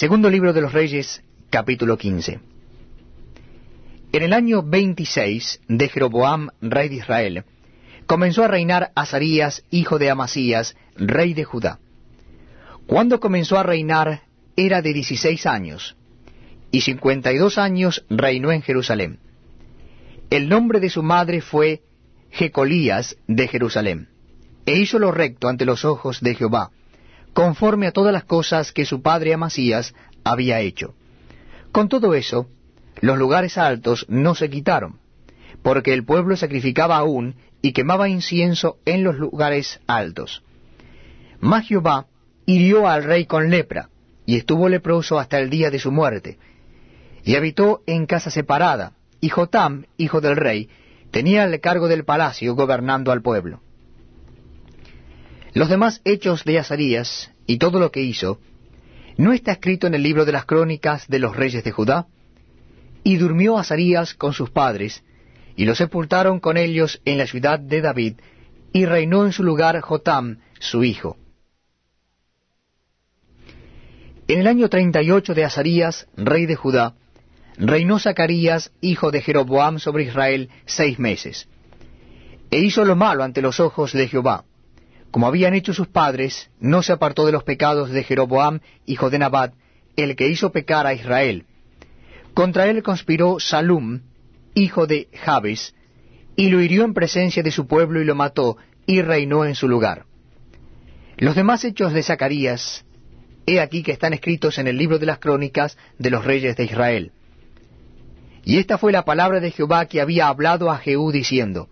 Segundo libro de los Reyes, capítulo 15. En el año 26 de Jeroboam, rey de Israel, comenzó a reinar Azarías, hijo de Amasías, rey de Judá. Cuando comenzó a reinar era de dieciséis años, y cincuenta y dos años reinó en Jerusalén. El nombre de su madre fue Jecolías de Jerusalén, e hizo lo recto ante los ojos de Jehová, conforme a todas las cosas que su padre Amasías había hecho. Con todo eso, los lugares altos no se quitaron, porque el pueblo sacrificaba aún y quemaba incienso en los lugares altos. Mas Jehová hirió al rey con lepra, y estuvo leproso hasta el día de su muerte, y habitó en casa separada, y Jotam, hijo del rey, tenía el cargo del palacio gobernando al pueblo. Los demás hechos de Azarías y todo lo que hizo, ¿no está escrito en el libro de las crónicas de los reyes de Judá? Y durmió Azarías con sus padres, y lo sepultaron con ellos en la ciudad de David, y reinó en su lugar Jotam, su hijo. En el año treinta y ocho de Azarías, rey de Judá, reinó Zacarías, hijo de Jeroboam, sobre Israel seis meses. E hizo lo malo ante los ojos de Jehová. Como habían hecho sus padres, no se apartó de los pecados de Jeroboam, hijo de Nabat, el que hizo pecar a Israel. Contra él conspiró Salum, hijo de Jabes, y lo hirió en presencia de su pueblo y lo mató, y reinó en su lugar. Los demás hechos de Zacarías, he aquí que están escritos en el libro de las crónicas de los reyes de Israel. Y esta fue la palabra de Jehová que había hablado a Jehú diciendo,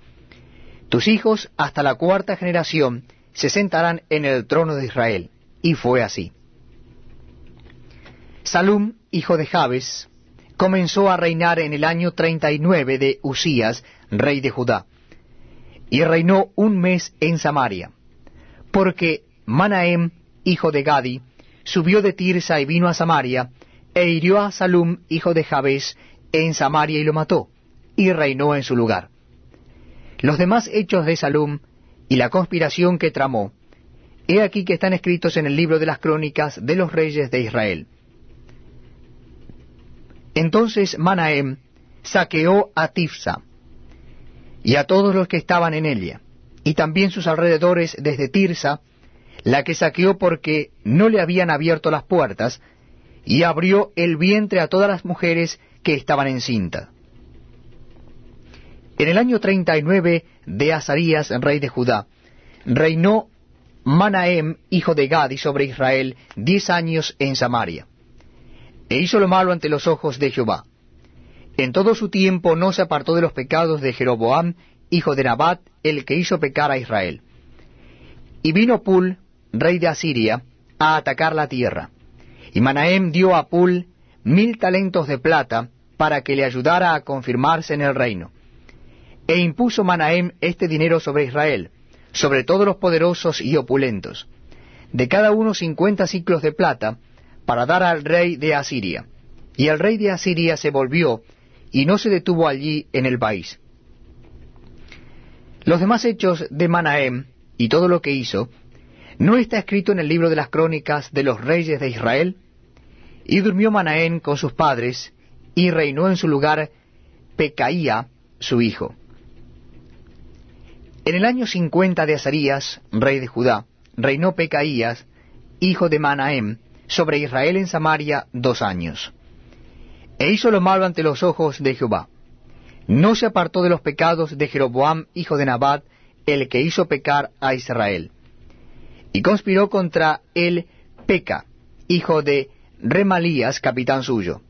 Tus hijos hasta la cuarta generación se sentarán en el trono de Israel. Y fue así. Salum, hijo de Jabes, comenzó a reinar en el año treinta y nueve de Usías, rey de Judá, y reinó un mes en Samaria, porque Manahem, hijo de Gadi, subió de Tirsa y vino a Samaria, e hirió a Salum, hijo de Jabes, en Samaria y lo mató, y reinó en su lugar. Los demás hechos de Salum y la conspiración que tramó, he aquí que están escritos en el libro de las crónicas de los reyes de Israel. Entonces Manahem saqueó a Tifsa y a todos los que estaban en ella, y también sus alrededores desde Tirsa, la que saqueó porque no le habían abierto las puertas, y abrió el vientre a todas las mujeres que estaban encintas. En el año treinta y nueve de Azarías, rey de Judá, reinó Manahem, hijo de Gadi, sobre Israel, diez años en Samaria. E hizo lo malo ante los ojos de Jehová. En todo su tiempo no se apartó de los pecados de Jeroboam, hijo de Nabat, el que hizo pecar a Israel. Y vino Pul, rey de Asiria, a atacar la tierra. Y Manahem dio a Pul mil talentos de plata para que le ayudara a confirmarse en el reino. E impuso Manahem este dinero sobre Israel, sobre todos los poderosos y opulentos, de cada uno cincuenta ciclos de plata, para dar al rey de Asiria. Y el rey de Asiria se volvió, y no se detuvo allí en el país. Los demás hechos de Manahem, y todo lo que hizo, ¿No está escrito en el libro de las crónicas de los reyes de Israel? Y durmió Manaén con sus padres, y reinó en su lugar Pecaía, su hijo. En el año cincuenta de Azarías, rey de Judá, reinó Pecaías, hijo de Manahem, sobre Israel en Samaria dos años. E hizo lo malo ante los ojos de Jehová. No se apartó de los pecados de Jeroboam, hijo de Nabat, el que hizo pecar a Israel y conspiró contra él Peca, hijo de Remalías, capitán suyo,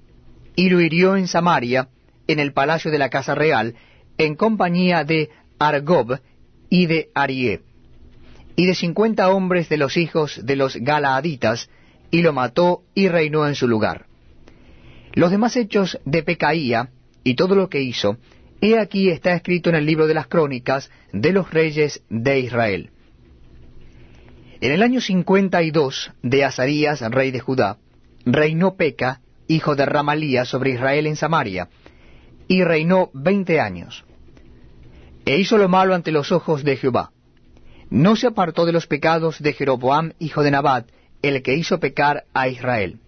y lo hirió en Samaria, en el palacio de la casa real, en compañía de Argob y de Arié, y de cincuenta hombres de los hijos de los Galaaditas, y lo mató y reinó en su lugar. Los demás hechos de Pecaía y todo lo que hizo, he aquí está escrito en el libro de las crónicas de los reyes de Israel. En el año cincuenta y dos de Azarías, rey de Judá, reinó Peca, hijo de Ramalía, sobre Israel en Samaria, y reinó veinte años. E hizo lo malo ante los ojos de Jehová. No se apartó de los pecados de Jeroboam, hijo de Nabat, el que hizo pecar a Israel.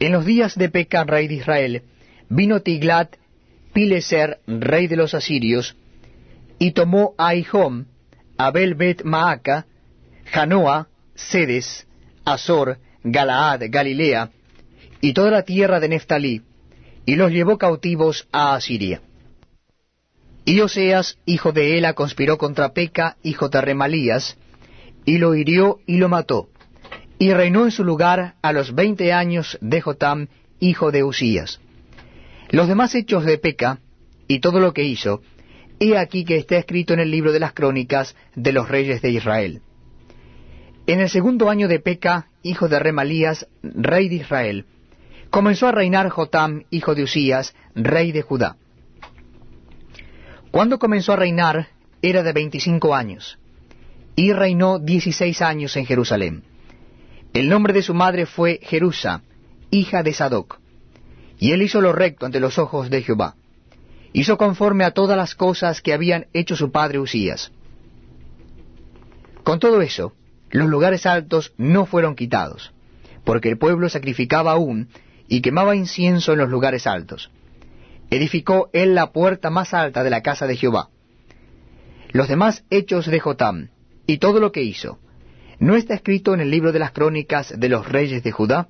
En los días de Peca, rey de Israel, vino Tiglat Pileser, rey de los asirios, y tomó a Ihom, Abel Bet Maaca, Janoa, Sedes, Azor, Galaad, Galilea, y toda la tierra de Neftalí, y los llevó cautivos a Asiria. Y Oseas, hijo de Ela, conspiró contra Peca, hijo de Remalías, y lo hirió y lo mató, y reinó en su lugar a los veinte años de Jotam, hijo de Usías. Los demás hechos de Peca, y todo lo que hizo, he aquí que está escrito en el libro de las crónicas de los reyes de Israel. En el segundo año de Peca, hijo de Remalías, rey de Israel, comenzó a reinar Jotam, hijo de Usías, rey de Judá. Cuando comenzó a reinar, era de veinticinco años, y reinó dieciséis años en Jerusalén. El nombre de su madre fue Jerusa, hija de Sadoc. Y él hizo lo recto ante los ojos de Jehová. Hizo conforme a todas las cosas que habían hecho su padre Usías. Con todo eso, los lugares altos no fueron quitados, porque el pueblo sacrificaba aún y quemaba incienso en los lugares altos edificó él la puerta más alta de la casa de Jehová. Los demás hechos de Jotam, y todo lo que hizo, ¿no está escrito en el libro de las crónicas de los reyes de Judá?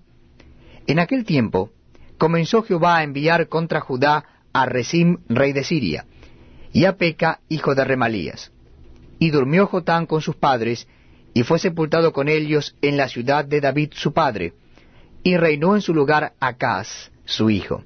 En aquel tiempo comenzó Jehová a enviar contra Judá a Rezim, rey de Siria, y a Peca, hijo de Remalías. Y durmió Jotán con sus padres, y fue sepultado con ellos en la ciudad de David su padre, y reinó en su lugar Acaz, su hijo.